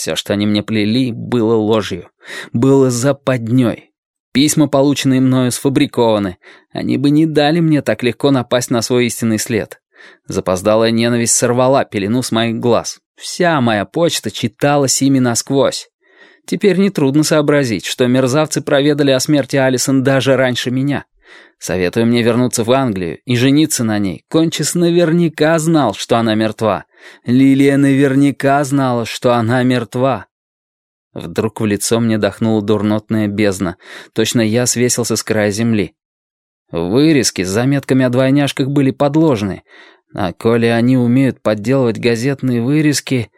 Все, что они мне плели, было ложью, было западней. Письма, полученные мною, сфабрикованы. Они бы не дали мне так легко напасть на свой истинный след. Запоздалая ненависть сорвала пелену с моих глаз. Вся моя почта читалась ими насквозь. Теперь нетрудно сообразить, что мерзавцы проведали о смерти Алисон даже раньше меня. Советую мне вернуться в Англию и жениться на ней. Кончис наверняка знал, что она мертва. Лилия наверняка знала, что она мертва. Вдруг в лицо мне дохнула дурнотная бездна. Точно я свесился с края земли. Вырезки с заметками о двойняшках были подложены. А коли они умеют подделывать газетные вырезки...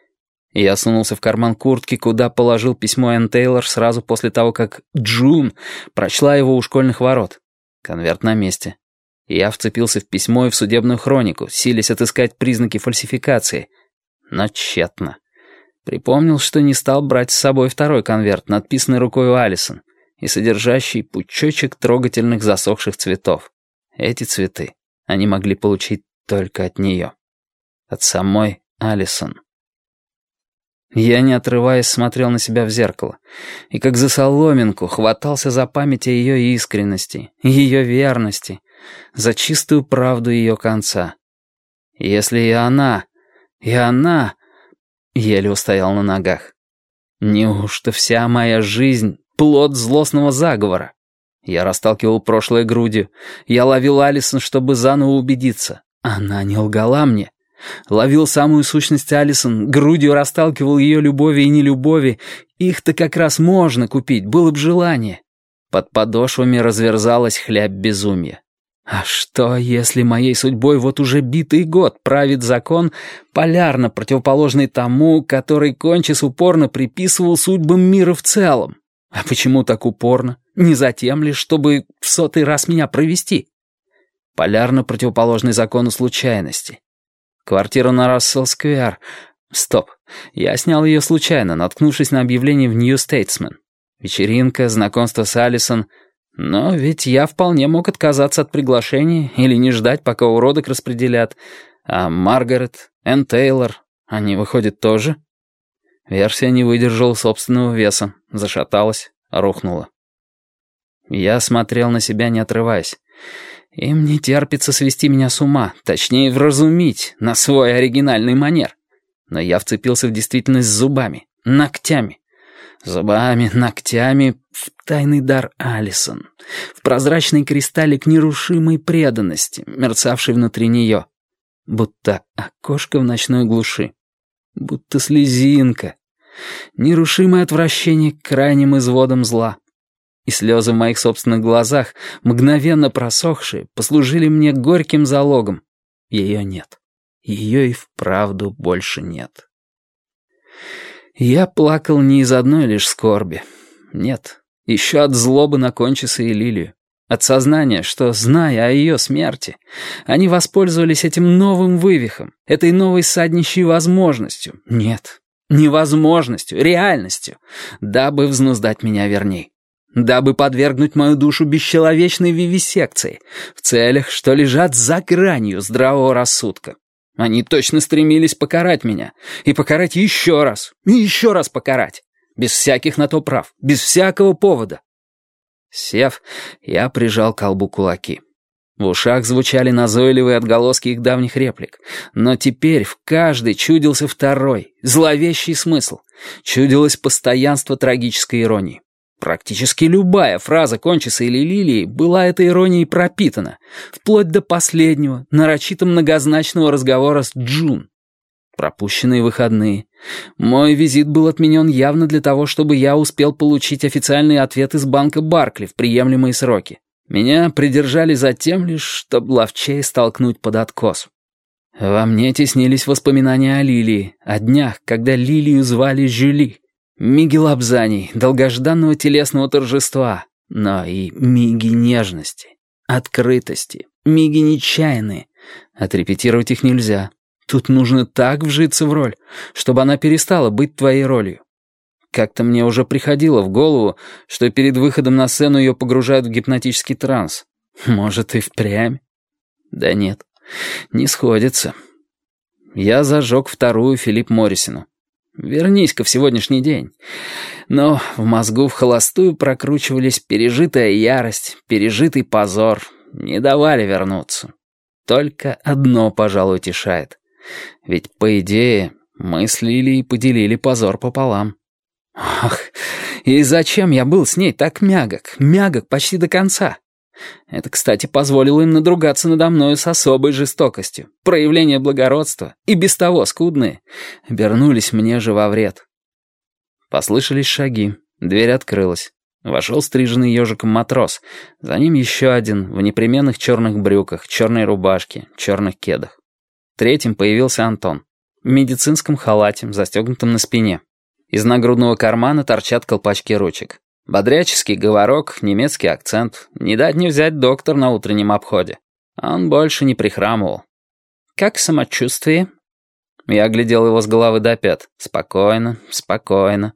Я сунулся в карман куртки, куда положил письмо Энн Тейлор сразу после того, как Джун прочла его у школьных ворот. Конверт на месте. Я вцепился в письмо и в судебную хронику, силясь отыскать признаки фальсификации. Но тщетно. Припомнил, что не стал брать с собой второй конверт, надписанный рукой Алисон, и содержащий пучочек трогательных засохших цветов. Эти цветы они могли получить только от нее. От самой Алисон. Я, не отрываясь, смотрел на себя в зеркало, и как за соломинку хватался за память о ее искренности, ее верности, за чистую правду ее конца. Если и она, и она... Еле устоял на ногах. Неужто вся моя жизнь — плод злостного заговора? Я расталкивал прошлое грудью. Я ловил Алисон, чтобы заново убедиться. Она не лгала мне. Ловил самую сущность Алисон, грудью расталкивал ее любови и нелюбови. Их-то как раз можно купить, было бы желание. Под подошвами разверзалась хлябь безумия. А что, если моей судьбой вот уже битый год правит закон, полярно противоположный тому, который Кончис упорно приписывал судьбам мира в целом? А почему так упорно? Не затем ли, чтобы в сотый раз меня провести? Полярно противоположный закону случайности. Квартира на Рассел-сквер. Стоп. Я снял ее случайно, наткнувшись на объявление в Нью Стейтсмен. Вечеринка, знакомство с Алисон. Но ведь я вполне мог отказаться от приглашения или не ждать, пока уродок распределят. А Маргарет, Энн Тейлор, они, выходят, тоже? Версия не выдержала собственного веса, зашаталась, рухнула. Я смотрел на себя, не отрываясь. Им не терпится свести меня с ума, точнее, вразумить на свой оригинальный манер. Но я вцепился в действительность зубами, ногтями. Зубами, ногтями в тайный дар Алисон, в прозрачный кристаллик нерушимой преданности, мерцавший внутри нее. Будто окошко в ночной глуши. Будто слезинка. Нерушимое отвращение к крайним изводам зла. И слезы в моих собственных глазах, мгновенно просохшие, послужили мне горьким залогом. Ее нет. Ее и вправду больше нет. Я плакал не из одной лишь скорби. Нет, еще от злобы на Кончиса и Лилию. От сознания, что, зная о ее смерти, они воспользовались этим новым вывихом, этой новой саднищей возможностью. Нет, невозможностью, реальностью, дабы взнуздать меня верней дабы подвергнуть мою душу бесчеловечной вивисекции, в целях, что лежат за гранью здравого рассудка. Они точно стремились покарать меня, и покарать еще раз, и еще раз покарать, без всяких на то прав, без всякого повода. Сев, я прижал к колбу кулаки. В ушах звучали назойливые отголоски их давних реплик, но теперь в каждой чудился второй, зловещий смысл, чудилось постоянство трагической иронии. Практически любая фраза Кончиса или Лилии была этой иронией пропитана, вплоть до последнего, нарочито многозначного разговора с Джун. Пропущенные выходные. Мой визит был отменен явно для того, чтобы я успел получить официальный ответ из банка Баркли в приемлемые сроки. Меня придержали за тем лишь, чтобы ловчей столкнуть под откос. Во мне теснились воспоминания о Лилии, о днях, когда Лилию звали Жюли. Миги лапзаний, долгожданного телесного торжества, но и миги нежности, открытости, миги нечаянные. Отрепетировать их нельзя. Тут нужно так вжиться в роль, чтобы она перестала быть твоей ролью. Как-то мне уже приходило в голову, что перед выходом на сцену ее погружают в гипнотический транс. Может, и впрямь? Да нет, не сходится. Я зажег вторую Филипп Моррисину. Вернись-ка в сегодняшний день. Но в мозгу в холостую прокручивались пережитая ярость, пережитый позор. Не давали вернуться. Только одно, пожалуй, утешает. Ведь, по идее, мы слили и поделили позор пополам. Ах, и зачем я был с ней так мягок, мягок почти до конца? Это, кстати, позволило им надругаться надо мною с особой жестокостью. Проявления благородства, и без того скудные, обернулись мне же во вред. Послышались шаги, дверь открылась. Вошел стриженный ежиком матрос. За ним еще один, в непременных черных брюках, черной рубашке, черных кедах. Третьим появился Антон. В медицинском халате, застегнутом на спине. Из нагрудного кармана торчат колпачки ручек. Бодряческий говорок, немецкий акцент. Не дать не взять доктор на утреннем обходе. Он больше не прихрамывал. «Как самочувствие?» Я глядел его с головы до пят. Спокойно, спокойно.